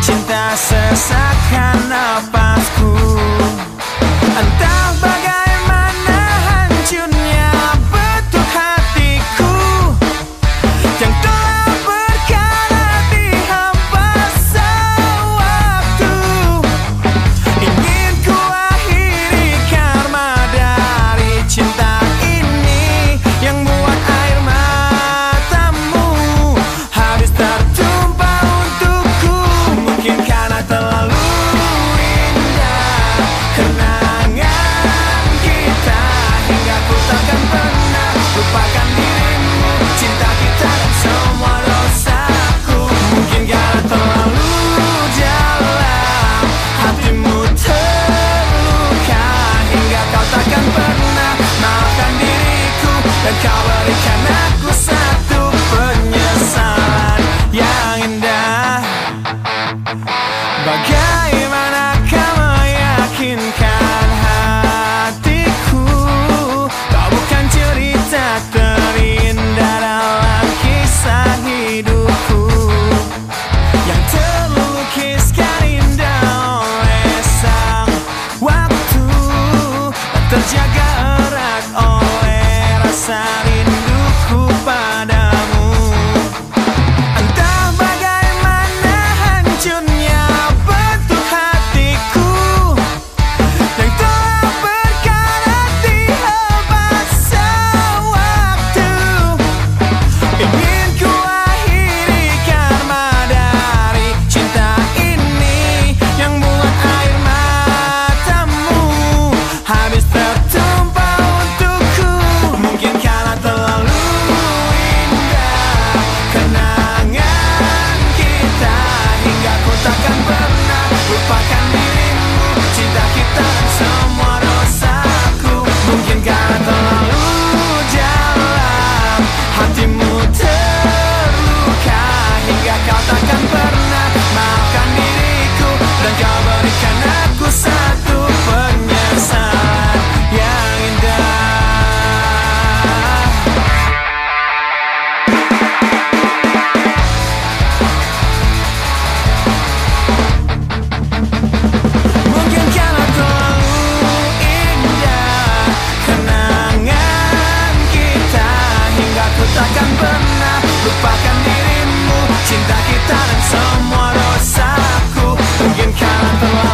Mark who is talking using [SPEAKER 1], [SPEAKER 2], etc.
[SPEAKER 1] Cinta sesakan napasku. inside cinta kita dan semua dosaku. Mungkin karena terlalu